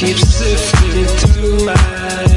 keeps sifting through my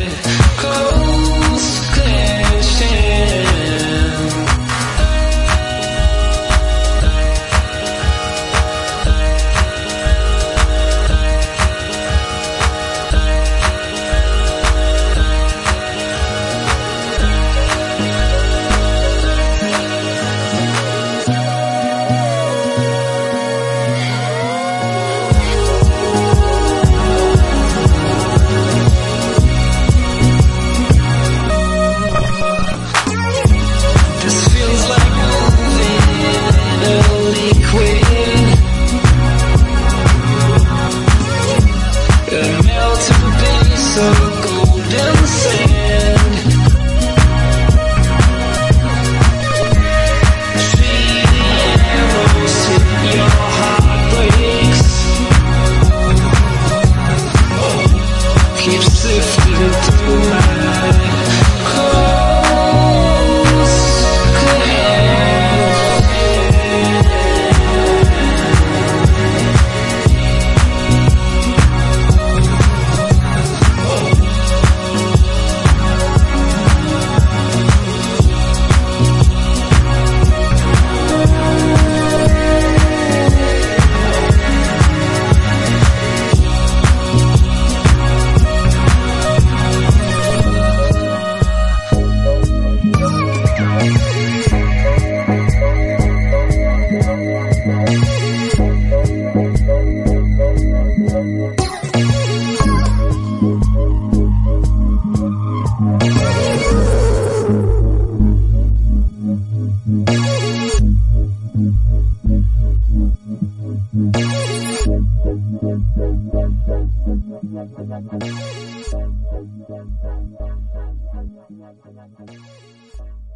breaks. Keep sifting through Thank you.